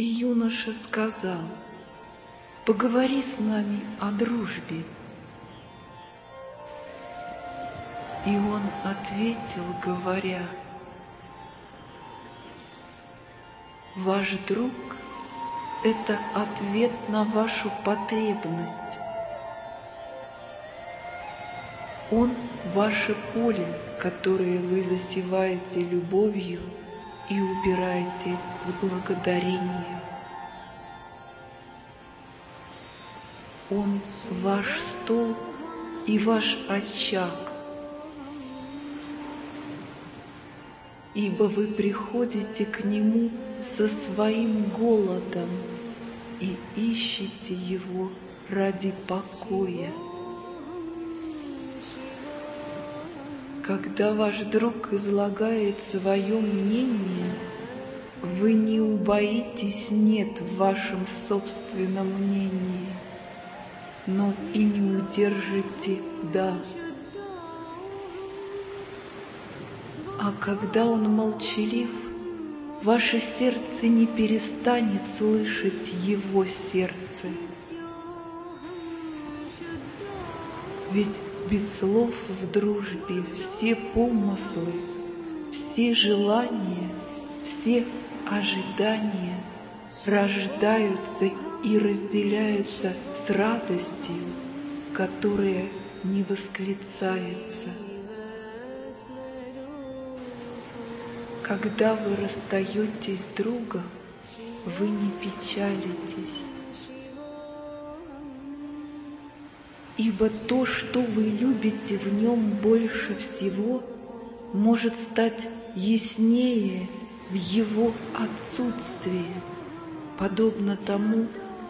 И юноша сказал, поговори с нами о дружбе. И он ответил, говоря, Ваш друг — это ответ на вашу потребность. Он — ваше поле, которое вы засеваете любовью и убираете с благодарением. Он — ваш стол и ваш очаг, ибо вы приходите к Нему со своим голодом и ищете Его ради покоя. Когда ваш друг излагает свое мнение, вы не убоитесь «нет» в вашем собственном мнении, но и не удержите «да». А когда он молчалив, ваше сердце не перестанет слышать его сердце. Ведь без слов в дружбе все помыслы, все желания, все ожидания рождаются и разделяются с радостью, которая не восклицается. Когда вы расстаетесь с другом, вы не печалитесь. Ибо то, что вы любите в нем больше всего, может стать яснее в его отсутствии, подобно тому,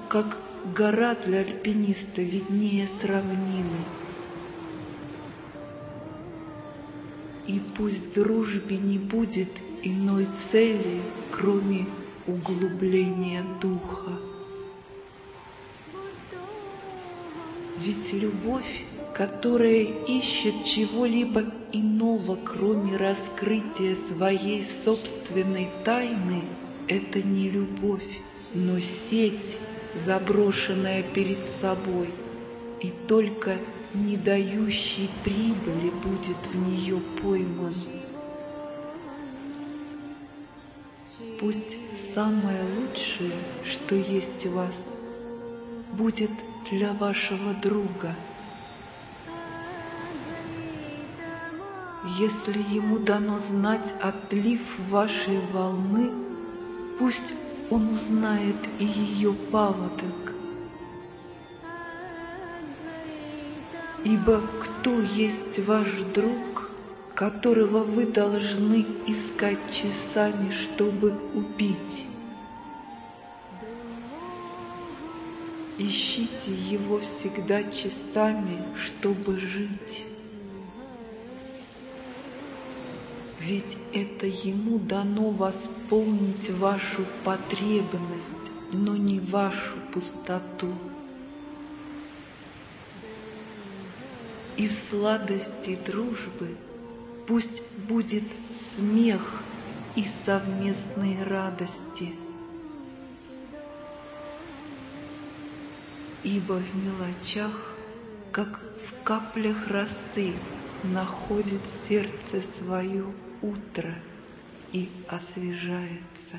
как гора для альпиниста виднее с равнины. И пусть дружбе не будет иной цели, кроме углубления духа. Ведь любовь, которая ищет чего-либо иного, кроме раскрытия своей собственной тайны, это не любовь, но сеть, заброшенная перед собой, и только не дающий прибыли будет в нее пойман. Пусть самое лучшее, что есть у вас, будет для вашего друга. Если ему дано знать отлив вашей волны, пусть он узнает и ее паводок. Ибо кто есть ваш друг, которого вы должны искать часами, чтобы убить. Ищите его всегда часами, чтобы жить. Ведь это ему дано восполнить вашу потребность, но не вашу пустоту. И в сладости дружбы – Пусть будет смех и совместные радости. Ибо в мелочах, как в каплях росы, находит сердце свое утро и освежается.